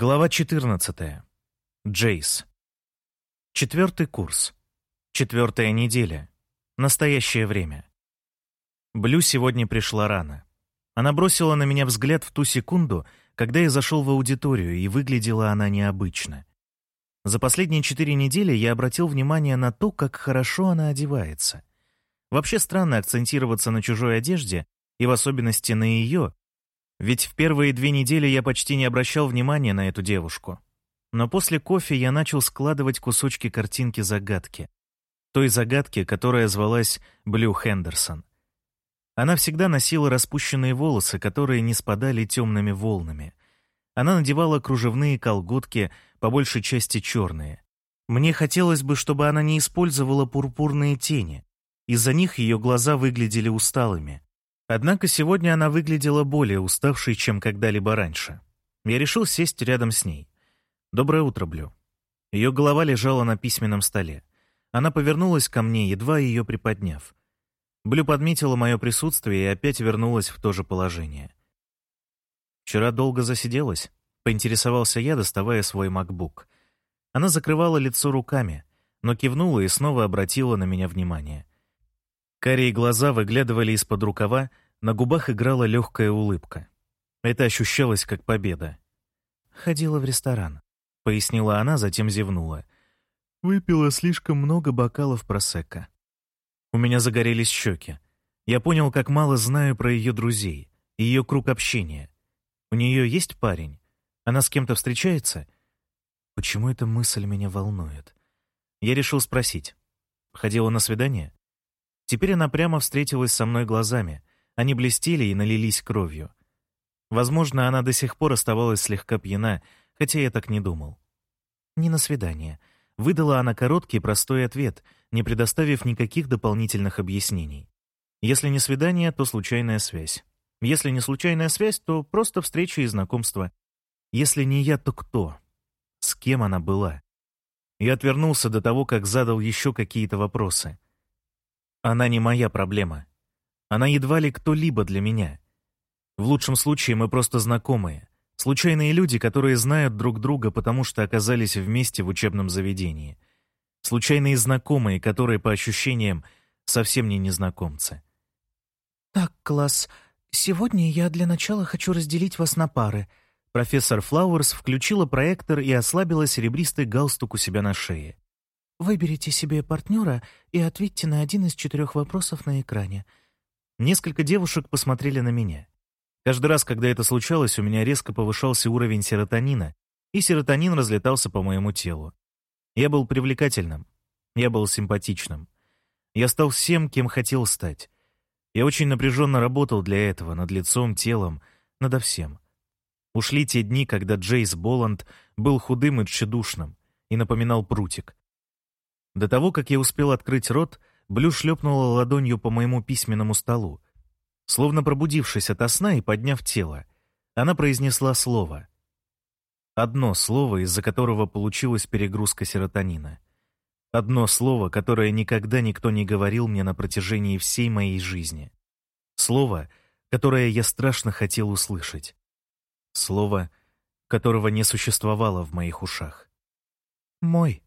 Глава 14. Джейс. Четвертый курс. Четвертая неделя. Настоящее время. Блю сегодня пришла рано. Она бросила на меня взгляд в ту секунду, когда я зашел в аудиторию, и выглядела она необычно. За последние четыре недели я обратил внимание на то, как хорошо она одевается. Вообще странно акцентироваться на чужой одежде, и в особенности на ее, ведь в первые две недели я почти не обращал внимания на эту девушку. Но после кофе я начал складывать кусочки картинки загадки. Той загадки, которая звалась Блю Хендерсон. Она всегда носила распущенные волосы, которые не спадали темными волнами. Она надевала кружевные колготки, по большей части черные. Мне хотелось бы, чтобы она не использовала пурпурные тени. Из-за них ее глаза выглядели усталыми. Однако сегодня она выглядела более уставшей, чем когда-либо раньше. Я решил сесть рядом с ней. «Доброе утро, Блю». Ее голова лежала на письменном столе. Она повернулась ко мне, едва ее приподняв. Блю подметила мое присутствие и опять вернулась в то же положение. «Вчера долго засиделась?» — поинтересовался я, доставая свой MacBook. Она закрывала лицо руками, но кивнула и снова обратила на меня внимание. Карие глаза выглядывали из-под рукава, на губах играла легкая улыбка. Это ощущалось как победа. «Ходила в ресторан», — пояснила она, затем зевнула. «Выпила слишком много бокалов просекко». У меня загорелись щеки. Я понял, как мало знаю про ее друзей, ее круг общения. У нее есть парень? Она с кем-то встречается? Почему эта мысль меня волнует? Я решил спросить. Ходила на свидание? Теперь она прямо встретилась со мной глазами. Они блестели и налились кровью. Возможно, она до сих пор оставалась слегка пьяна, хотя я так не думал. «Не на свидание». Выдала она короткий простой ответ, не предоставив никаких дополнительных объяснений. Если не свидание, то случайная связь. Если не случайная связь, то просто встреча и знакомство. Если не я, то кто? С кем она была? Я отвернулся до того, как задал еще какие-то вопросы. Она не моя проблема. Она едва ли кто-либо для меня. В лучшем случае мы просто знакомые. Случайные люди, которые знают друг друга, потому что оказались вместе в учебном заведении. Случайные знакомые, которые, по ощущениям, совсем не незнакомцы. «Так, класс, сегодня я для начала хочу разделить вас на пары». Профессор Флауэрс включила проектор и ослабила серебристый галстук у себя на шее. Выберите себе партнера и ответьте на один из четырех вопросов на экране. Несколько девушек посмотрели на меня. Каждый раз, когда это случалось, у меня резко повышался уровень серотонина, и серотонин разлетался по моему телу. Я был привлекательным, я был симпатичным. Я стал всем, кем хотел стать. Я очень напряженно работал для этого, над лицом, телом, надо всем. Ушли те дни, когда Джейс Боланд был худым и тщедушным и напоминал прутик. До того, как я успел открыть рот, Блю шлепнула ладонью по моему письменному столу. Словно пробудившись ото сна и подняв тело, она произнесла слово. Одно слово, из-за которого получилась перегрузка серотонина. Одно слово, которое никогда никто не говорил мне на протяжении всей моей жизни. Слово, которое я страшно хотел услышать. Слово, которого не существовало в моих ушах. «Мой»,